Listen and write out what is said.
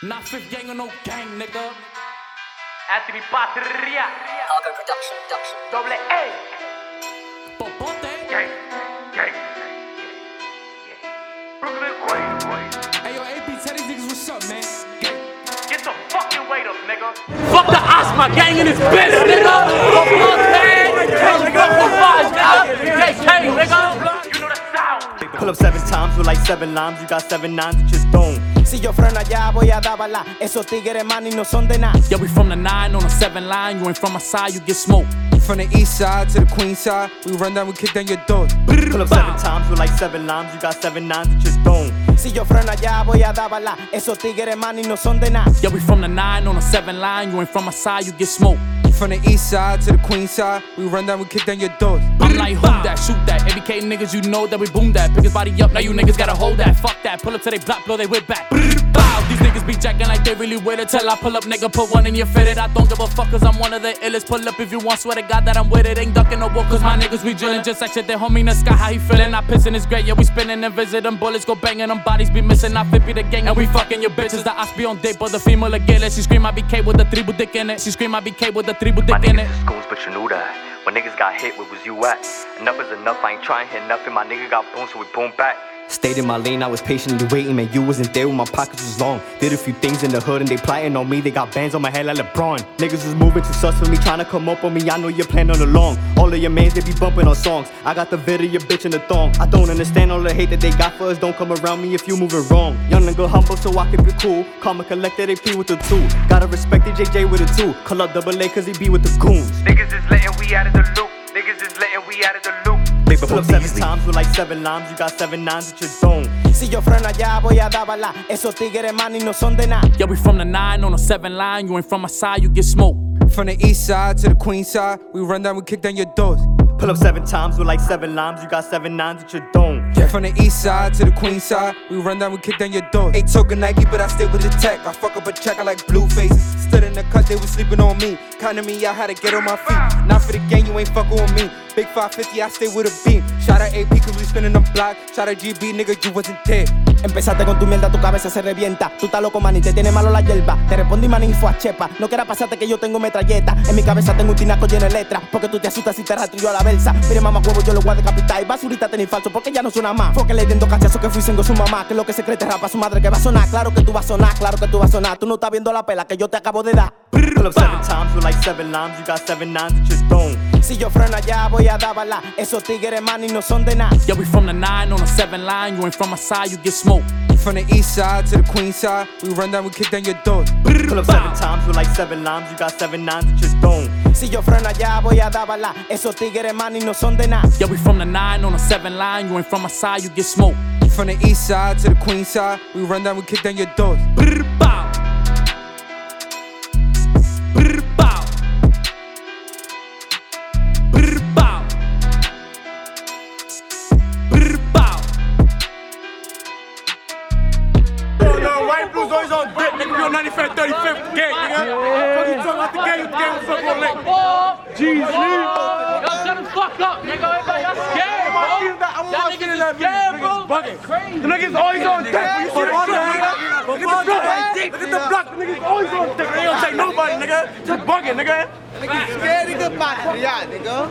Not fifth gang or no gang, nigga. Anthony Patria, Algar Production, Production. doble A. Popote. Eh? Gang, gang. Brooklyn Queens, Queens. Hey, yo, AP, tell these niggas what's up, man. Get the fucking weight up, nigga. Fuck the Osma gang in this bitch, nigga. Seven limes. You got seven nines at your dome. Si yo freno allá, voy a dar bala. Esos tigres, man, y no son de nada. Yeah, we from the nine on the seven line. You ain't from my side, you get smoked. From the east side to the queen side, we run down, we kick down your doors. Pull up seven times with like seven limes. You got seven nines at your dome. Si yo freno allá, voy a dar bala. Esos tigres, man, y no son de nada. Yeah, we from the nine on the seven line. You ain't from my side, you get smoked. From the east side to the queen side, we run down, we kick down your doors. I'm like, who that? Shoot that. ABK niggas, you know that we boom that. Pick his body up, now you niggas gotta hold that. Fuck that. Pull up to they block, blow they whip back. They really with it. Till I pull up, nigga, put one in your fitted. I don't give a fuck, cause I'm one of the illest. Pull up if you want, swear to God that I'm with it. Ain't ducking no walk, cause my niggas be drilling. Just like shit, they homie in the sky, how he feelin'? I pissin' is great, yeah, we spinning and visiting. Bullets go bangin', them bodies be missin'. I be the gang, and we fuckin' your bitches. The ass be on dick, but the female again. She scream, I be K with the tribu dick in it. She scream, I be K with the My dick in it. is but you knew that. When niggas got hit, where was you at? Enough is enough, I ain't trying hit nothing. My nigga got boom, so we boom back. Stayed in my lane, I was patiently waiting, man. You wasn't there when my pockets was long. Did a few things in the hood and they plotting on me. They got bands on my head like LeBron. Niggas was moving too sus for me, trying to come up on me. I know you're planning on along. All of your mans, they be bumping on songs. I got the vid of your bitch in the thong. I don't understand all the hate that they got for us. Don't come around me if you moving wrong. Young nigga humble, so I can be cool. Karma collected, they plea with the two. Gotta respect the JJ with a two. Call up double A, cause he be with the goons. Niggas is letting we out of the loop. Niggas is letting we out of the loop. Paper pull up seven times with like seven limes. You got seven nines at your dome. Si yo freno allá, voy a dar bala. Esos tigres, man, y no son de nada. Yeah, we from the nine on the seven line. You ain't from my side, you get smoked. From the east side to the queen side, we run down, we kick down your doors. Pull up seven times with like seven limes. You got seven nines at your dome. From the east side to the queen side, we run down, we kick down your doors. Ain't talking Nike, but I stay with the tech. I fuck up a check, I like blue faces. Stood in the cut, they was sleeping on me. Counting me, I had to get on my feet. Not for the gang, you ain't fucking with me. Big 550, I stay with a beam. Shout out AP, cause we spinning them block. Shout out GB, nigga, you wasn't there. Empezaste con tu mierda, tu cabeza se revienta. Tú estás loco, man, y te tiene malo la hierba. Te respondí, man, y fue a chepa. No quiera pasarte que yo tengo metralleta. En mi cabeza tengo un tinaco lleno de letras. Porque tú te asustas si te rastrillo a la versa. Mire, mamá, huevo, yo lo voy a decapitar. Y basurita tenis falso, porque ya no suena más. Porque le diendo cachazo que fui siendo su mamá. Que lo que se cree te rapa su madre que va a sonar. Claro que tú vas a sonar, claro que tú vas a sonar. Tú no estás viendo la pela que yo te acabo de dar. Pull seven times like seven limes. You got seven nines. Si yo freno allá, voy a dar bala. Esos tigres, man, y no son de nada. Yeah, we from the nine on the seven line. You ain't from my side, you get smoked. From the east side to the queen side, we run down, we kick down your doors. Pull up seven times with like seven limes. You got seven nines at your dome. Si yo freno allá, voy a dar bala. Esos tigres, man, y no son de nada. Yeah, we from the nine on the seven line. You ain't from my side, you get smoked. From the east side to the queen side, we run down, we kick down your doors. On 95th, 35th gang, nigga. Fuck you talking about the gang, the gang was fuck on lick. Jeez, Yo, shut the fuck up, nigga. Everybody got scared, bro. Y'all niggas is scared, bro. Niggas bugging. The niggas always on dick. You see the nigga? Look at the block. The block. The niggas always on dick. They don't take nobody, nigga. Just bugging, nigga. Nigga scared, nigga, man. Yeah, nigga.